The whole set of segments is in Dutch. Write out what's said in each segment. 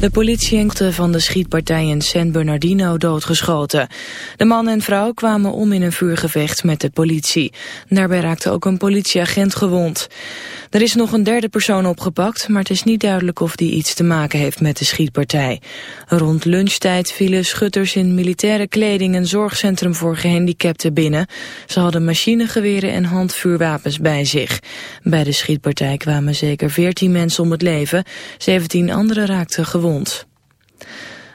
De politie heeft van de schietpartij in San Bernardino doodgeschoten. De man en vrouw kwamen om in een vuurgevecht met de politie. Daarbij raakte ook een politieagent gewond. Er is nog een derde persoon opgepakt, maar het is niet duidelijk of die iets te maken heeft met de schietpartij. Rond lunchtijd vielen schutters in militaire kleding een zorgcentrum voor gehandicapten binnen. Ze hadden machinegeweren en handvuurwapens bij zich. Bij de schietpartij kwamen zeker 14 mensen om het leven, 17 anderen raakten gewond.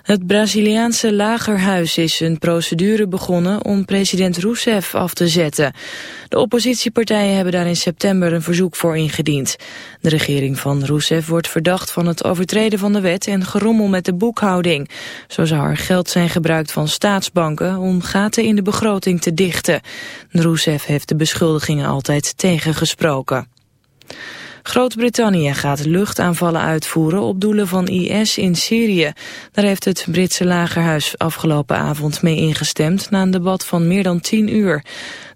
Het Braziliaanse lagerhuis is een procedure begonnen om president Rousseff af te zetten. De oppositiepartijen hebben daar in september een verzoek voor ingediend. De regering van Rousseff wordt verdacht van het overtreden van de wet en gerommel met de boekhouding. Zo zou er geld zijn gebruikt van staatsbanken om gaten in de begroting te dichten. Rousseff heeft de beschuldigingen altijd tegengesproken. Groot-Brittannië gaat luchtaanvallen uitvoeren op doelen van IS in Syrië. Daar heeft het Britse lagerhuis afgelopen avond mee ingestemd na een debat van meer dan tien uur.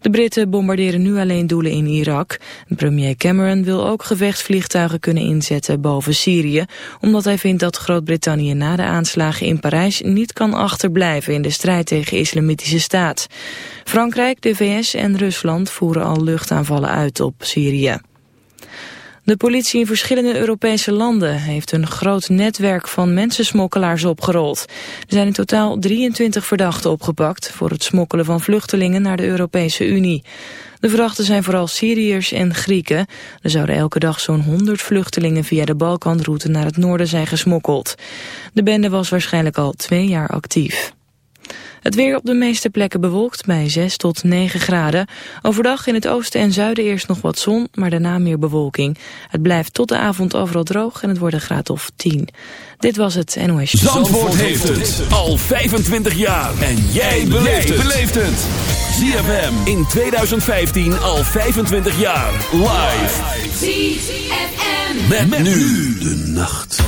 De Britten bombarderen nu alleen doelen in Irak. Premier Cameron wil ook gevechtsvliegtuigen kunnen inzetten boven Syrië, omdat hij vindt dat Groot-Brittannië na de aanslagen in Parijs niet kan achterblijven in de strijd tegen islamitische staat. Frankrijk, de VS en Rusland voeren al luchtaanvallen uit op Syrië. De politie in verschillende Europese landen heeft een groot netwerk van mensensmokkelaars opgerold. Er zijn in totaal 23 verdachten opgepakt voor het smokkelen van vluchtelingen naar de Europese Unie. De verdachten zijn vooral Syriërs en Grieken. Er zouden elke dag zo'n 100 vluchtelingen via de Balkanroute naar het noorden zijn gesmokkeld. De bende was waarschijnlijk al twee jaar actief. Het weer op de meeste plekken bewolkt bij 6 tot 9 graden. Overdag in het oosten en zuiden eerst nog wat zon, maar daarna meer bewolking. Het blijft tot de avond overal droog en het wordt een graad of 10. Dit was het NOS. Zandvoort, Zandvoort heeft het al 25 jaar. En jij beleeft het. ZFM in 2015 al 25 jaar. Live. ZFM. met nu de nacht.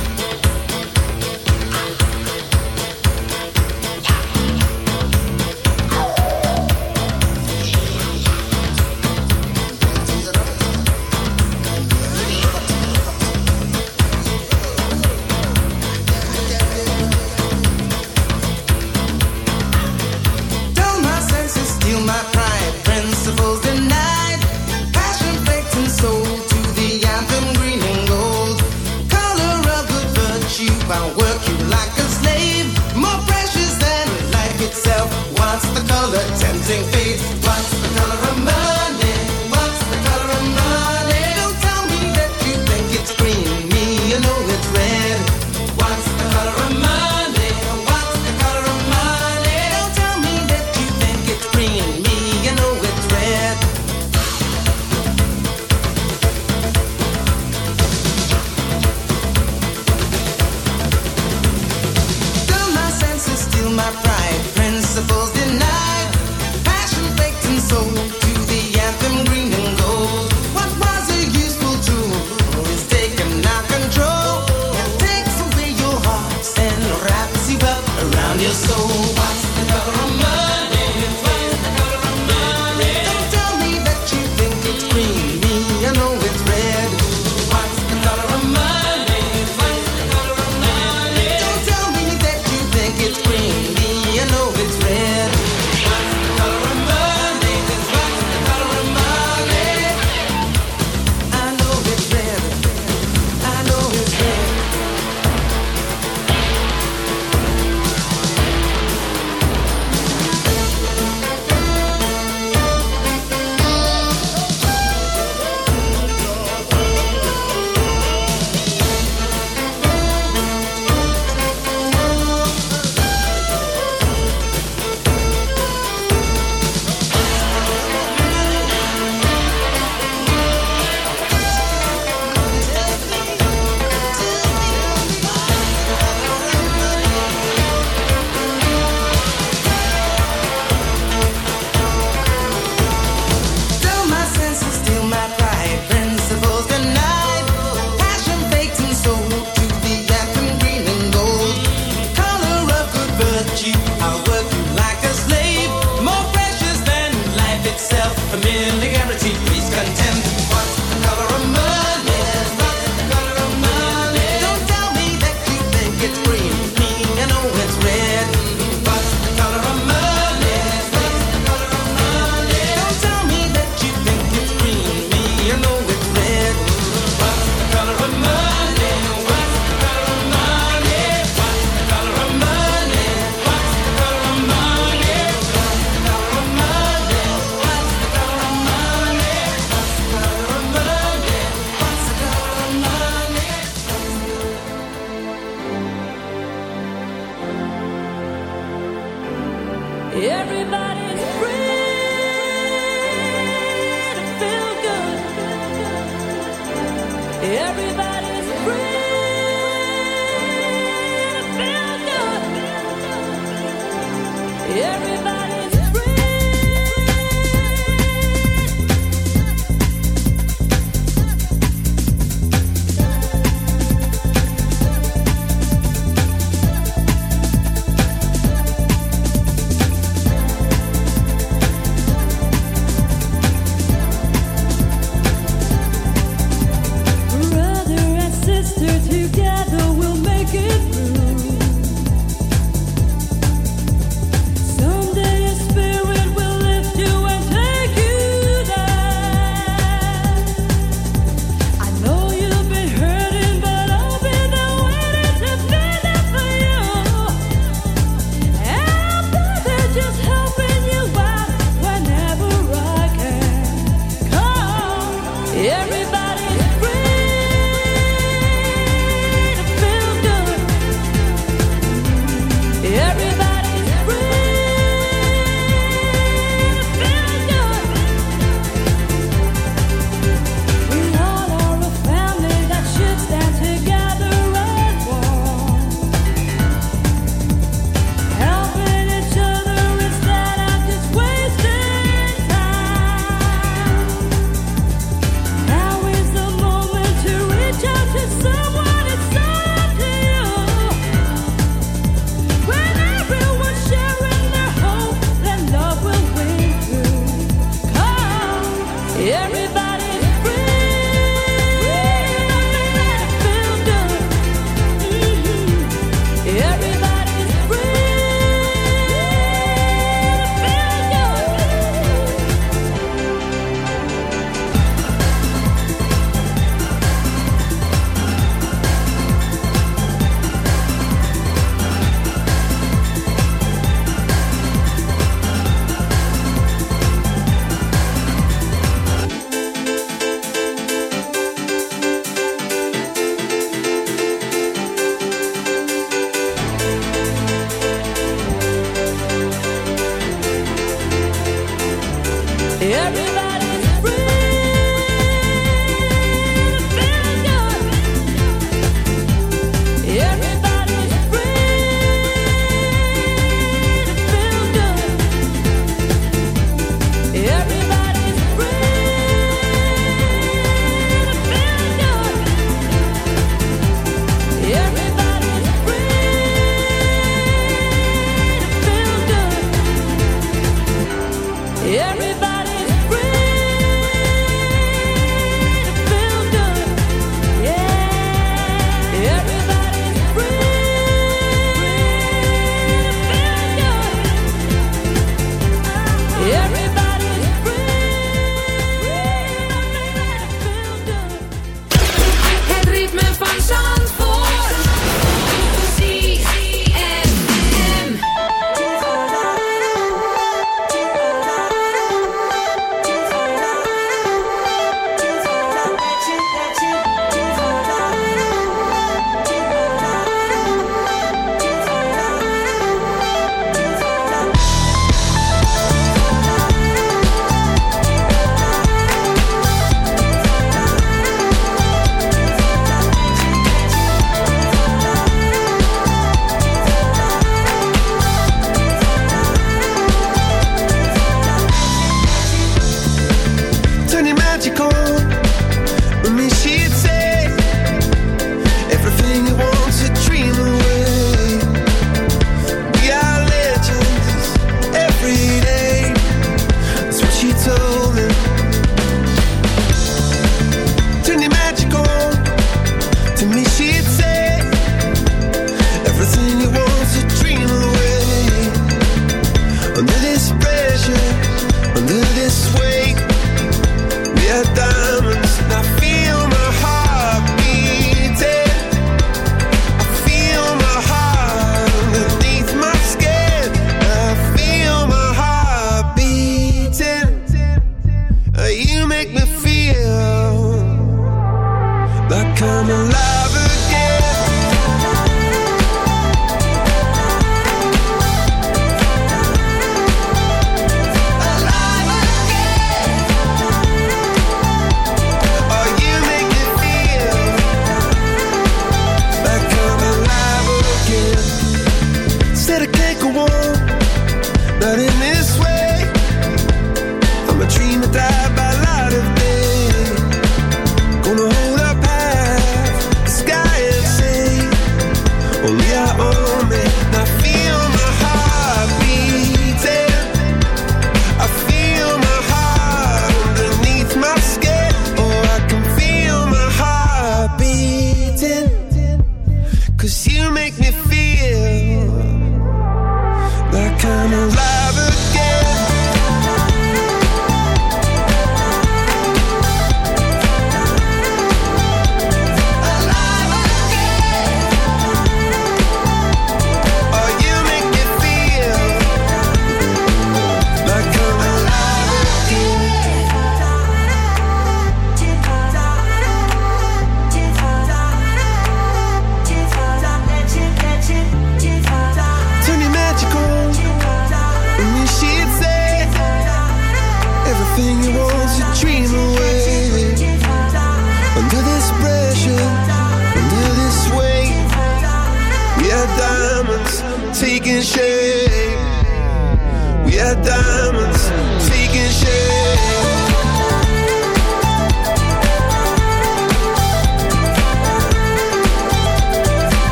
Everybody's free.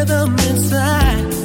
rhythm inside.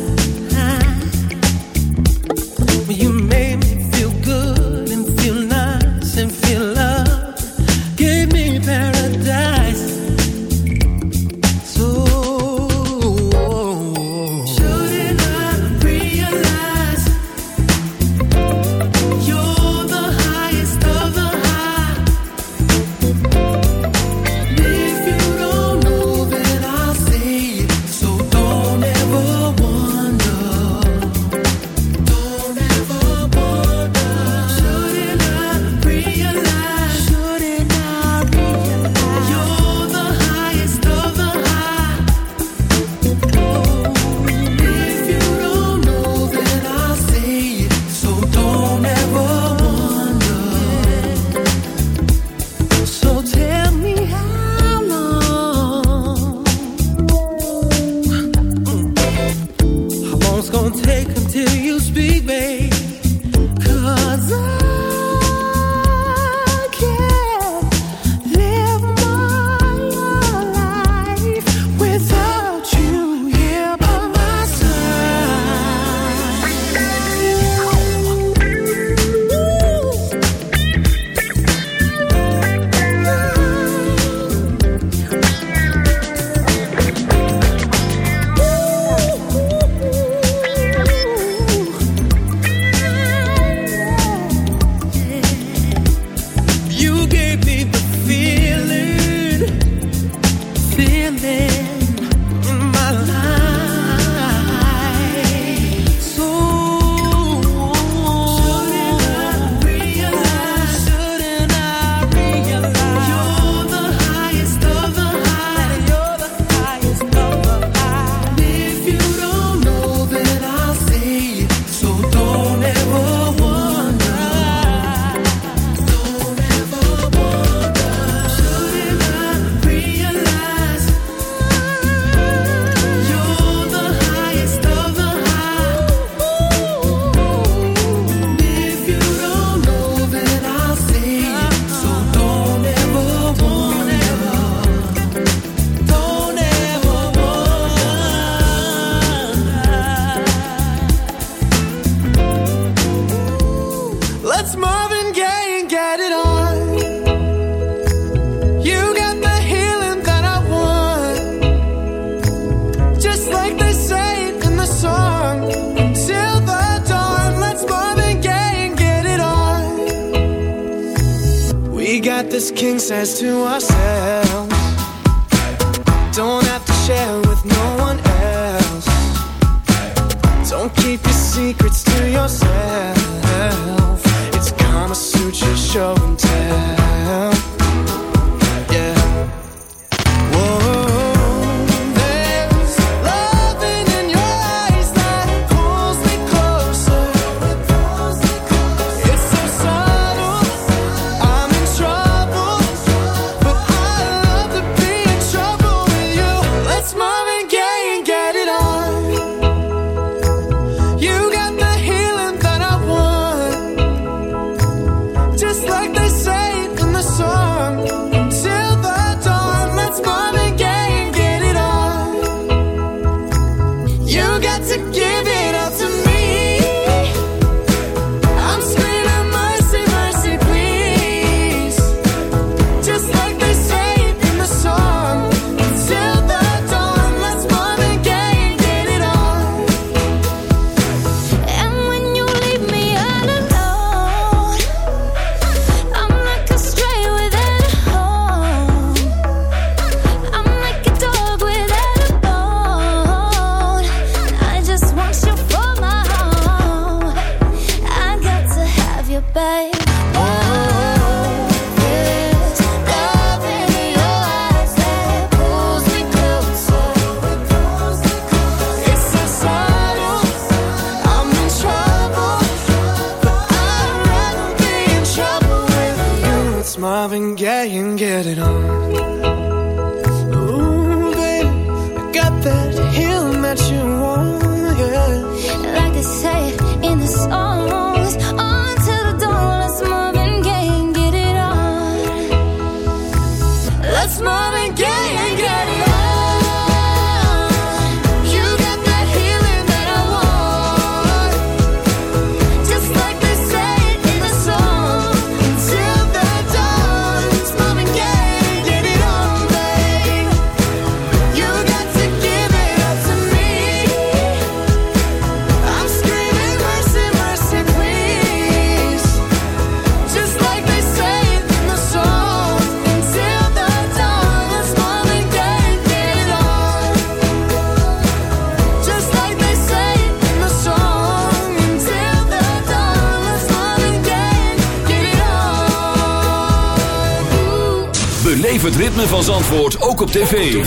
Het ritme van Zandvoort ook op tv.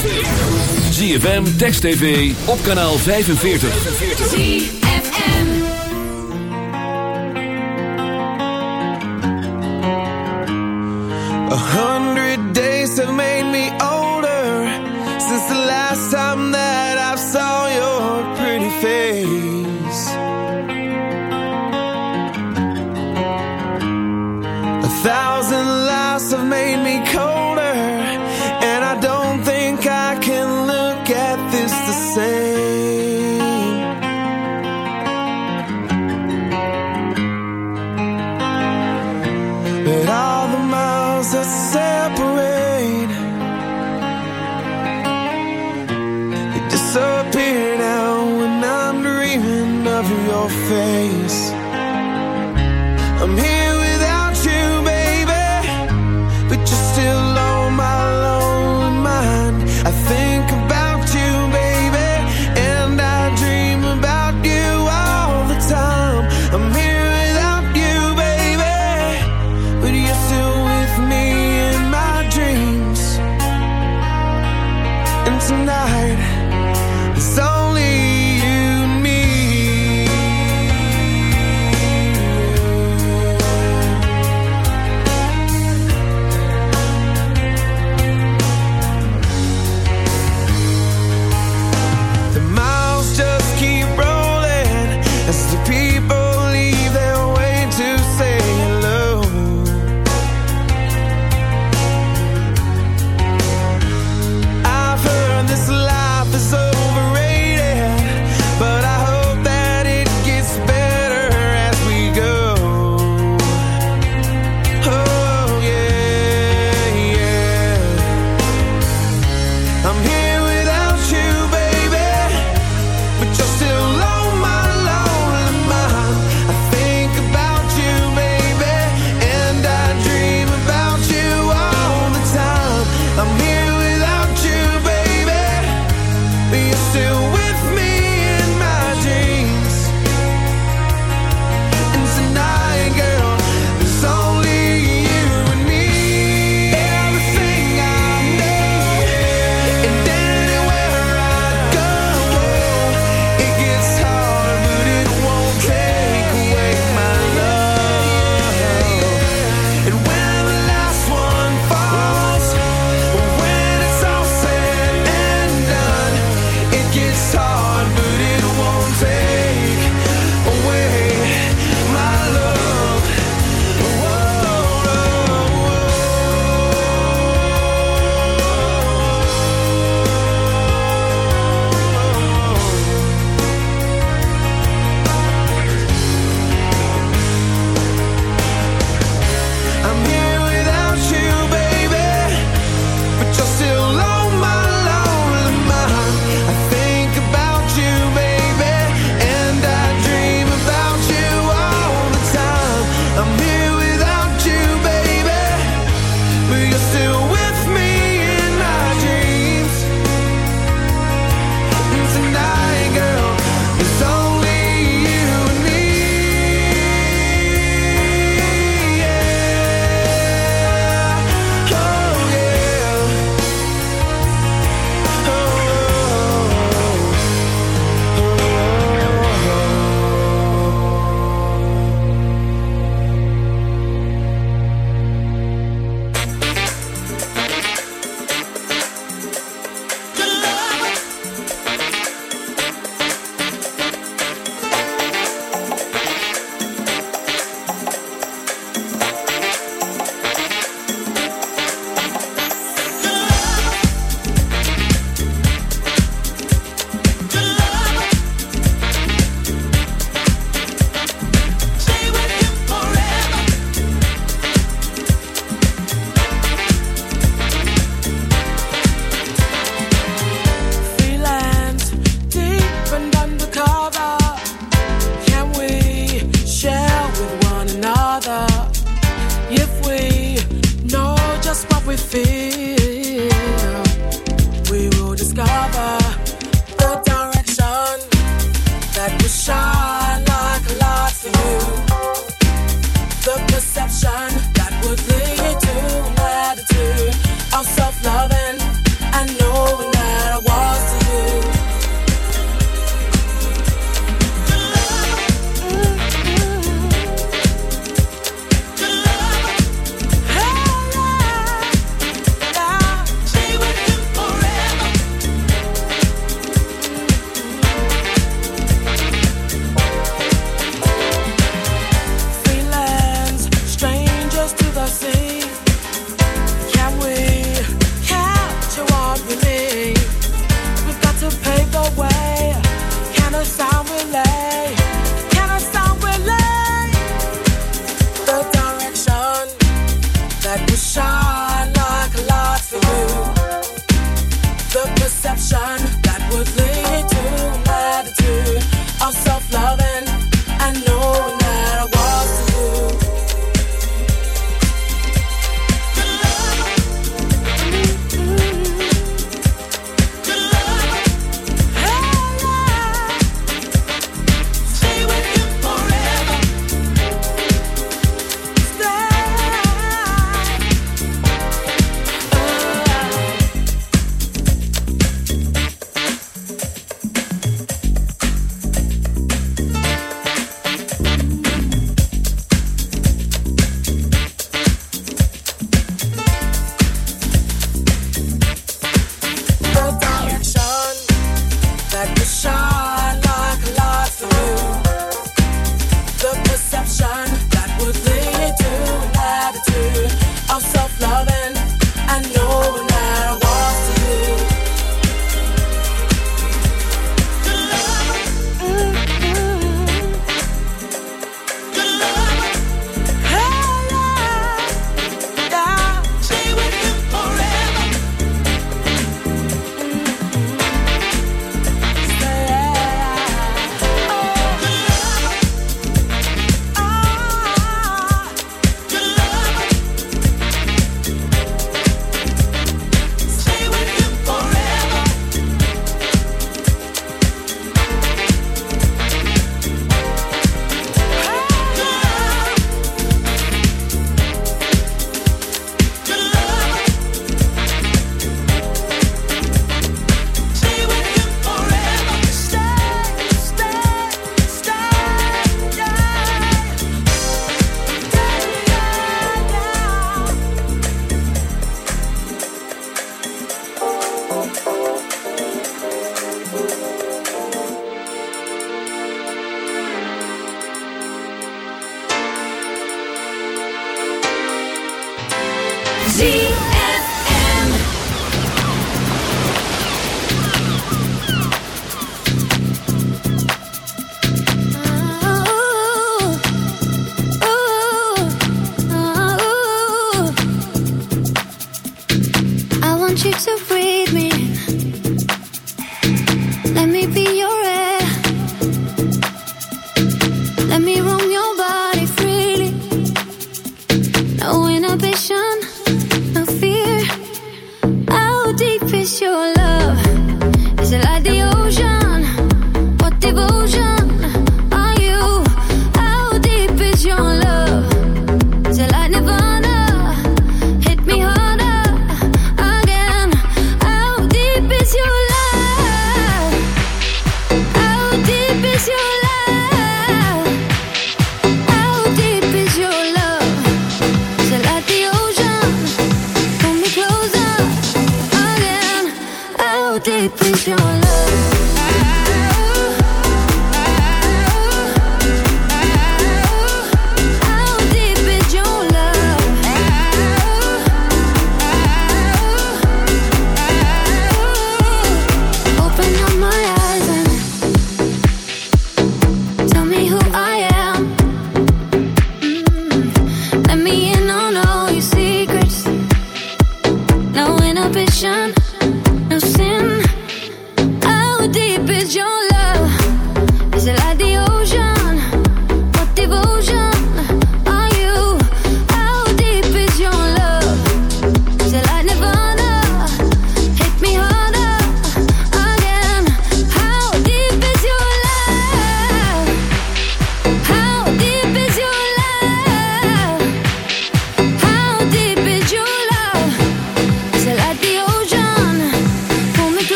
ZFM, Text TV, op kanaal 45. A hundred days have made me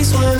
place when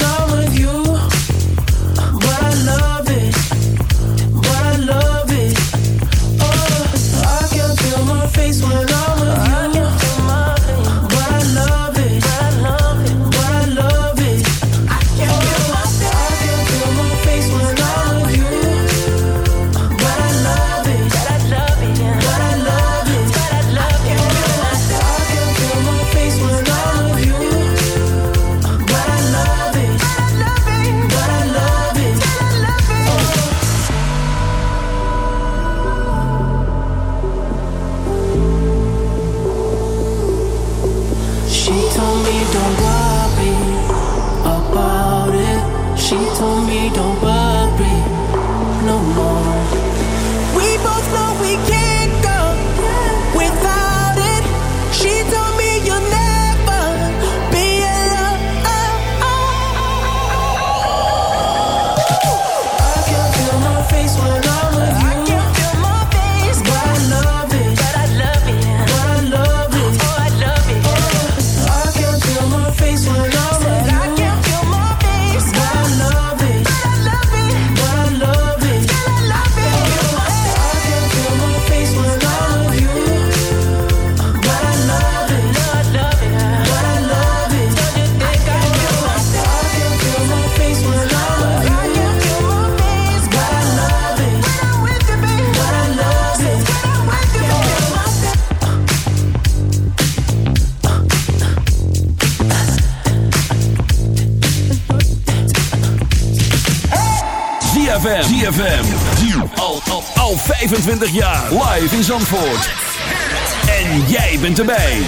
25 jaar. Live in Zandvoort. En jij bent erbij.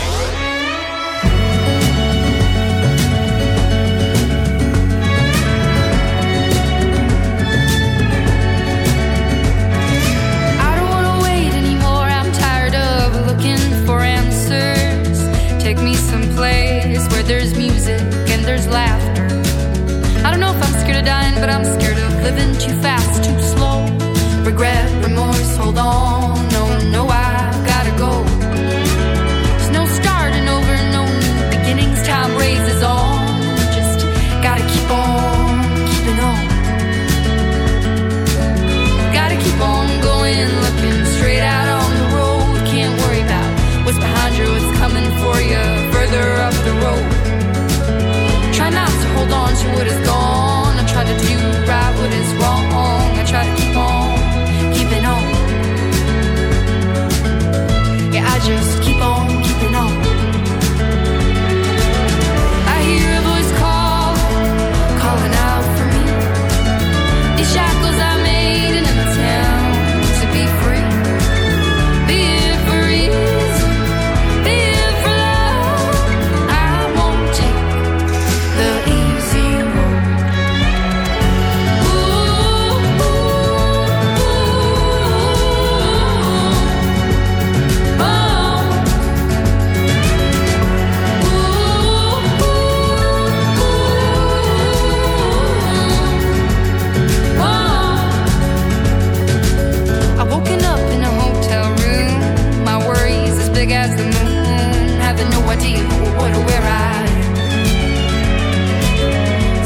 Take me someplace where there's music and there's laughter. I don't know if I'm scared of dying, but I'm scared.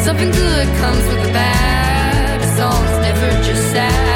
Something good comes with the bad. Songs never just sad.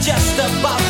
just about